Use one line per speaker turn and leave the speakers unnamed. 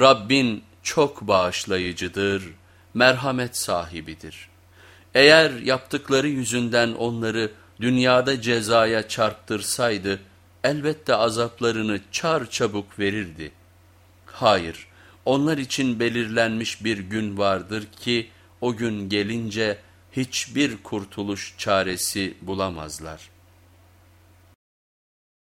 Rabbin çok bağışlayıcıdır, merhamet sahibidir. Eğer yaptıkları yüzünden onları dünyada cezaya çarptırsaydı, elbette azaplarını çar çabuk verirdi. Hayır, onlar için belirlenmiş bir gün vardır ki, o gün gelince hiçbir kurtuluş çaresi bulamazlar.''